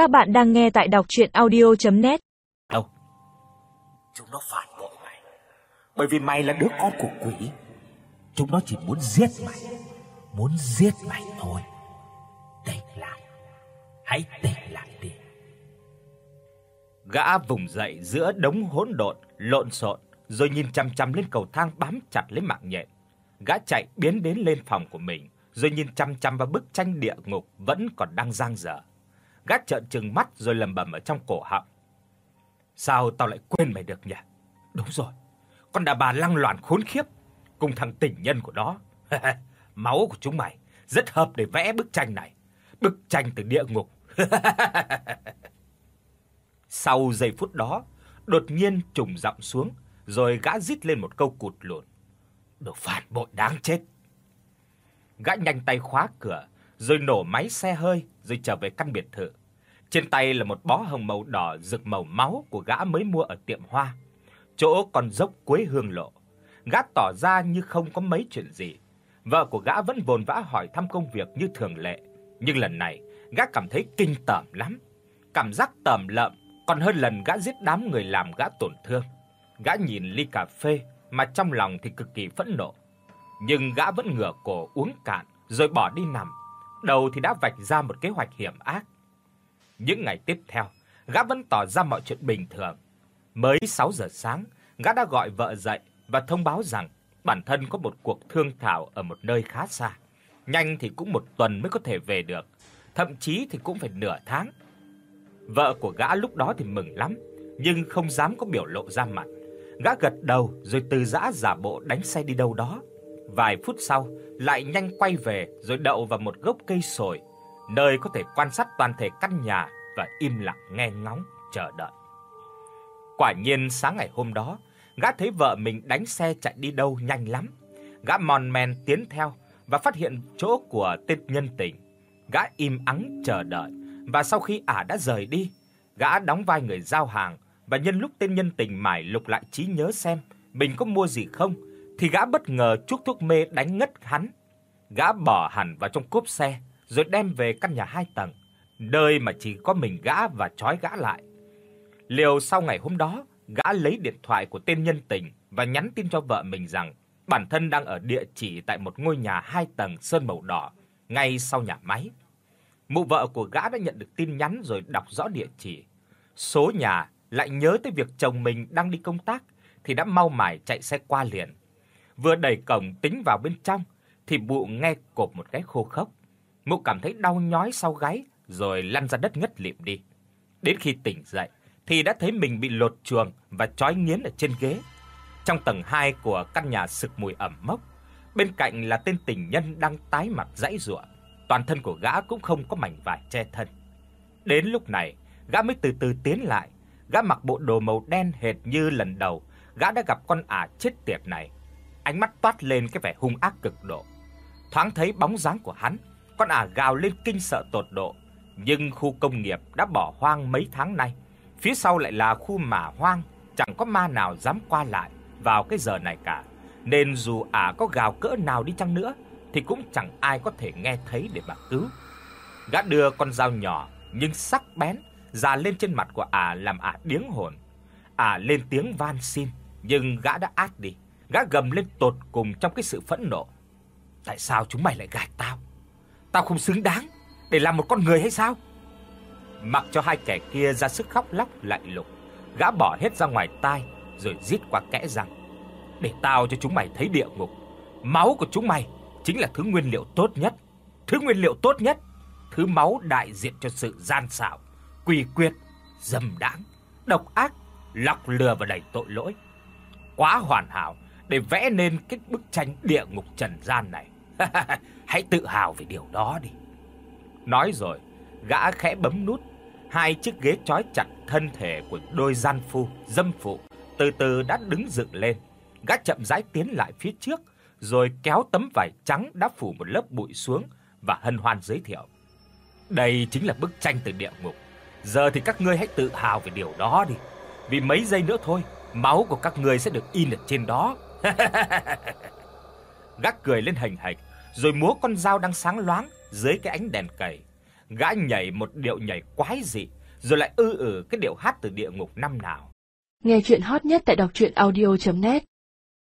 Các bạn đang nghe tại đọc audio net Đâu? Chúng nó phản bội mày. Bởi vì mày là đứa con của quỷ. Chúng nó chỉ muốn giết mày, muốn giết mày thôi. Tỉnh lại. Hãy tỉnh lại đi. Gã vùng dậy giữa đống hỗn độn, lộn xộn, rồi nhìn chăm chăm lên cầu thang bám chặt lấy mạng nhện. Gã chạy biến đến lên phòng của mình, rồi nhìn chăm chăm vào bức tranh địa ngục vẫn còn đang giang dở. Gã trợn trừng mắt rồi lẩm bẩm ở trong cổ họng. Sao tao lại quên mày được nhỉ? Đúng rồi, con đàn bà lăng loàn khốn khiếp cùng thằng tình nhân của nó. Máu của chúng mày rất hợp để vẽ bức tranh này. Bức tranh từ địa ngục. Sau giây phút đó, đột nhiên trùng giọng xuống, rồi gã rít lên một câu cụt lùn. Đồ phản bội đáng chết. Gã nhanh tay khóa cửa, rồi nổ máy xe hơi, rồi trở về căn biệt thự. Trên tay là một bó hồng màu đỏ rực màu máu của gã mới mua ở tiệm hoa. Chỗ còn dốc cuối hương lộ. Gã tỏ ra như không có mấy chuyện gì. Vợ của gã vẫn vồn vã hỏi thăm công việc như thường lệ, nhưng lần này, gã cảm thấy kinh tởm lắm. Cảm giác tởm lợm còn hơn lần gã giết đám người làm gã tổn thương. Gã nhìn ly cà phê mà trong lòng thì cực kỳ phẫn nộ. Nhưng gã vẫn ngửa cổ uống cạn rồi bỏ đi nằm. Đầu thì đã vạch ra một kế hoạch hiểm ác. Những ngày tiếp theo, gã vẫn tỏ ra mọi chuyện bình thường. Mới 6 giờ sáng, gã đã gọi vợ dậy và thông báo rằng bản thân có một cuộc thương thảo ở một nơi khá xa. Nhanh thì cũng một tuần mới có thể về được, thậm chí thì cũng phải nửa tháng. Vợ của gã lúc đó thì mừng lắm, nhưng không dám có biểu lộ ra mặt. Gã gật đầu rồi từ giã giả bộ đánh xe đi đâu đó. Vài phút sau, lại nhanh quay về rồi đậu vào một gốc cây sồi, nơi có thể quan sát toàn thể căn nhà và im lặng nghe ngóng chờ đợi. Quả nhiên sáng ngày hôm đó, gã thấy vợ mình đánh xe chạy đi đâu nhanh lắm. Gã mòn men tiến theo và phát hiện chỗ của tên nhân tình. Gã im ắng chờ đợi và sau khi ả đã rời đi, gã đóng vai người giao hàng và nhân lúc tên nhân tình mải lục lại trí nhớ xem mình có mua gì không thì gã bất ngờ chuốc thuốc mê đánh ngất hắn. Gã bỏ hẳn vào trong cốp xe rồi đem về căn nhà hai tầng, nơi mà chỉ có mình gã và trói gã lại. Liều sau ngày hôm đó, gã lấy điện thoại của tên nhân tình và nhắn tin cho vợ mình rằng bản thân đang ở địa chỉ tại một ngôi nhà hai tầng sơn màu đỏ, ngay sau nhà máy. Mụ vợ của gã đã nhận được tin nhắn rồi đọc rõ địa chỉ. Số nhà lại nhớ tới việc chồng mình đang đi công tác thì đã mau mải chạy xe qua liền. Vừa đẩy cổng tính vào bên trong thì mụ nghe cộp một cái khô khốc. Mụ cảm thấy đau nhói sau gáy rồi lăn ra đất ngất lịm đi. Đến khi tỉnh dậy thì đã thấy mình bị lột chuồng và trói nghiến ở trên ghế. Trong tầng 2 của căn nhà sực mùi ẩm mốc, bên cạnh là tên tình nhân đang tái mặt dãy giụa, toàn thân của gã cũng không có mảnh vải che thân. Đến lúc này, gã mới từ từ tiến lại, gã mặc bộ đồ màu đen hệt như lần đầu gã đã gặp con ả chết tiệt này. Ánh mắt toát lên cái vẻ hung ác cực độ. Thoáng thấy bóng dáng của hắn, con ả gào lên kinh sợ tột độ, nhưng khu công nghiệp đã bỏ hoang mấy tháng nay, phía sau lại là khu mả hoang, chẳng có ma nào dám qua lại vào cái giờ này cả, nên dù ả có gào cỡ nào đi chăng nữa thì cũng chẳng ai có thể nghe thấy để mà cứu. Gã đưa con dao nhỏ nhưng sắc bén ra lên trên mặt của ả làm ả điếng hồn. Ả lên tiếng van xin, nhưng gã đã át đi. Gã gầm lên tột cùng trong cái sự phẫn nộ. Tại sao chúng mày lại gạt tao? Tao không xứng đáng để làm một con người hay sao? Mặc cho hai kẻ kia ra sức khóc lóc lại lục, gã bỏ hết ra ngoài tai rồi rít qua kẽ răng. Để tao cho chúng mày thấy địa ngục. Máu của chúng mày chính là thứ nguyên liệu tốt nhất, thứ nguyên liệu tốt nhất, thứ máu đại diện cho sự gian xảo, quỷ quyệt, dâm đãng, độc ác, lọc lừa và đầy tội lỗi. Quá hoàn hảo để vẽ nên cái bức tranh địa ngục trần gian này. Hãy tự hào về điều đó đi. Nói rồi, gã khẽ bấm nút, hai chiếc ghế trói chặt thân thể của đôi gian phu, dâm phụ từ từ đã đứng dựng lên. Gã chậm rãi tiến lại phía trước, rồi kéo tấm vải trắng đã phủ một lớp bụi xuống và hân hoan giới thiệu. Đây chính là bức tranh từ địa ngục. Giờ thì các ngươi hãy tự hào về điều đó đi. Vì mấy giây nữa thôi, máu của các ngươi sẽ được in ở trên đó. Gác cười lên hành hạch, rồi múa con dao đang sáng loáng dưới cái ánh đèn cầy. Gã nhảy một điệu nhảy quái dị, rồi lại ư ử cái điệu hát từ địa ngục năm nào. Nghe truyện hot nhất tại doctruyenaudio.net